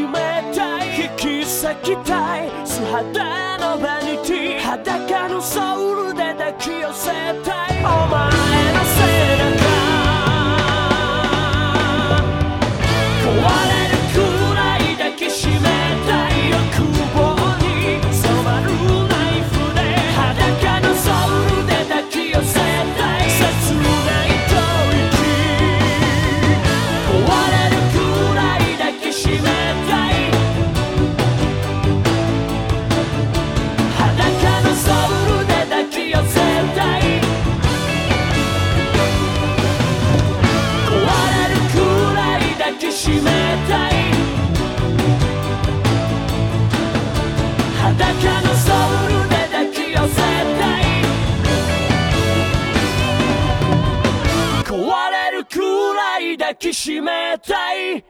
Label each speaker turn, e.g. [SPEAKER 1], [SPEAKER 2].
[SPEAKER 1] 締めたい。引き裂きたい。素肌のバニティ裸のソウルで抱き寄せたい。しめた裸のソウルで抱き寄せたい。壊れるくらい抱きしめたい。